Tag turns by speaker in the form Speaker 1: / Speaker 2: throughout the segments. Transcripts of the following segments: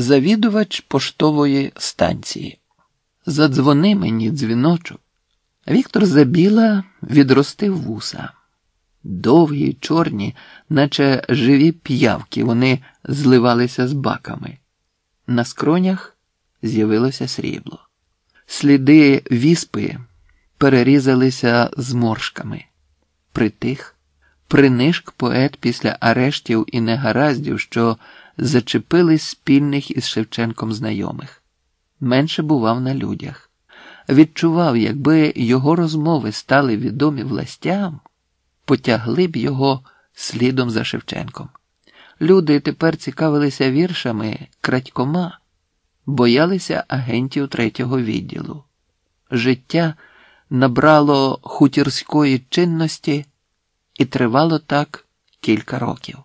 Speaker 1: завідувач поштової станції. Задзвони мені дзвіночок. Віктор Забіла відростив вуса. Довгі, чорні, наче живі п'явки, вони зливалися з баками. На скронях з'явилося срібло. Сліди віспи перерізалися зморшками. Притих, принишк поет після арештів і негараздів, що зачепили спільних із Шевченком знайомих. Менше бував на людях. Відчував, якби його розмови стали відомі властям, потягли б його слідом за Шевченком. Люди тепер цікавилися віршами крадькома, боялися агентів третього відділу. Життя набрало хутірської чинності і тривало так кілька років.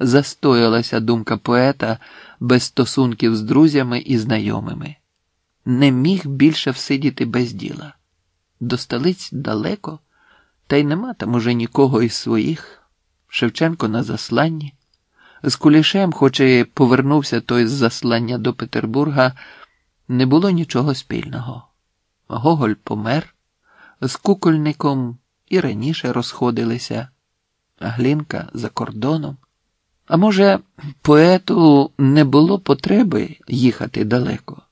Speaker 1: Застоялася думка поета без стосунків з друзями і знайомими. Не міг більше всидіти без діла. До столиць далеко, та й нема там уже нікого із своїх. Шевченко на засланні. З Кулішем, хоч і повернувся той з заслання до Петербурга, не було нічого спільного. Гоголь помер, з кукольником і раніше розходилися, Глінка за кордоном. А може, поету не було потреби їхати далеко,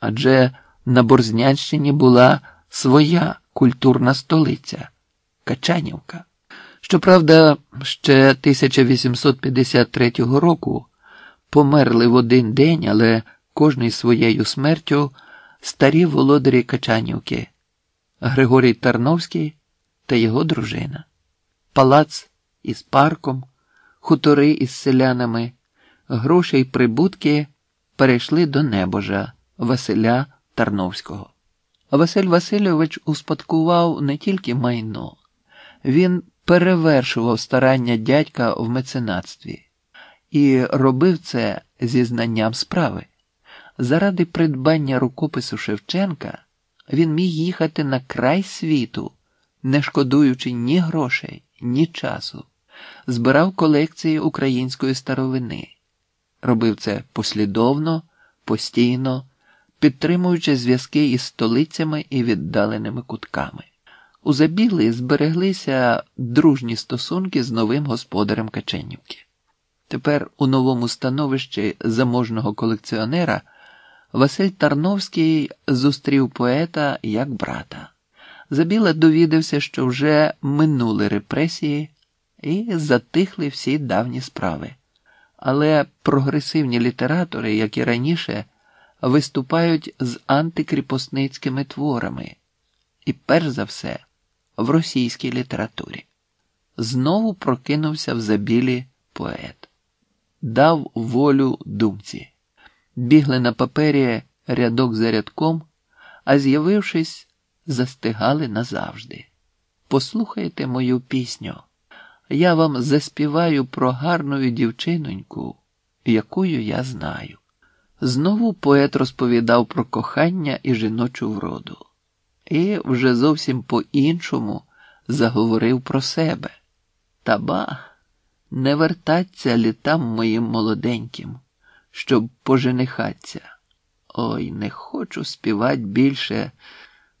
Speaker 1: адже на Борзнянщині була своя культурна столиця Качанівка. Щоправда, ще 1853 року померли в один день, але кожний своєю смертю старі володарі Качанівки Григорій Тарновський та його дружина, палац із парком, хутори із селянами, гроші й прибутки перейшли до небожа Василя Тарновського. Василь Васильович успадкував не тільки майно, він перевершував старання дядька в меценатстві і робив це зі знанням справи. Заради придбання рукопису Шевченка він міг їхати на край світу, не шкодуючи ні грошей, ні часу, збирав колекції української старовини, робив це послідовно, постійно, підтримуючи зв'язки із столицями і віддаленими кутками. У Забілі збереглися дружні стосунки з новим господарем Каченівки. Тепер у новому становищі заможного колекціонера Василь Тарновський зустрів поета як брата. Забіла довідався, що вже минули репресії і затихли всі давні справи. Але прогресивні літератори, як і раніше, виступають з антикріпосницькими творами і, перш за все, в російській літературі. Знову прокинувся в забілі поет, дав волю думці. Бігли на папері рядок за рядком, а з'явившись, застигали назавжди. Послухайте мою пісню. Я вам заспіваю про гарну дівчиноньку, якою я знаю. Знову поет розповідав про кохання і жіночу вроду, і вже зовсім по-іншому заговорив про себе. Та ба, не вертаться літам моїм молоденьким, щоб поженихаться. Ой, не хочу співати більше,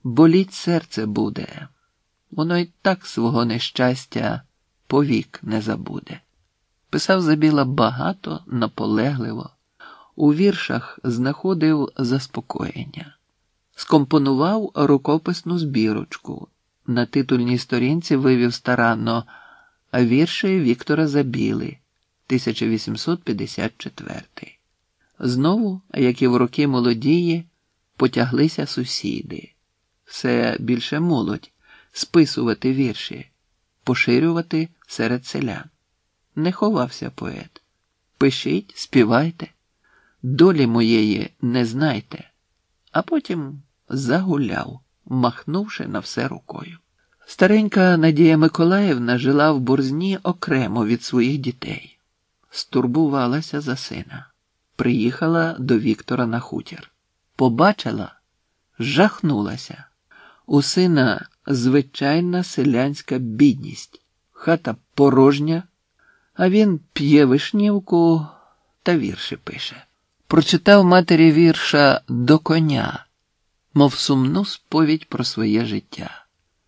Speaker 1: боліть серце буде. Воно й так свого нещастя повік не забуде. Писав Забіла багато, наполегливо, у віршах знаходив заспокоєння, скомпонував рукописну збірочку. На титульній сторінці вивів старанно вірші Віктора Забіли, 1854. Знову, як і в роки молодії, потяглися сусіди, все більше молодь, списувати вірші, поширювати серед селян. Не ховався поет. Пишіть, співайте, долі моєї не знайте, а потім загуляв, махнувши на все рукою. Старенька Надія Миколаївна жила в борзні окремо від своїх дітей, стурбувалася за сина, приїхала до Віктора на хутір. Побачила, жахнулася. У сина звичайна селянська бідність, хата порожня, а він п'є вишнівку та вірші пише. прочитав матері вірша до коня, мов сумну сповідь про своє життя.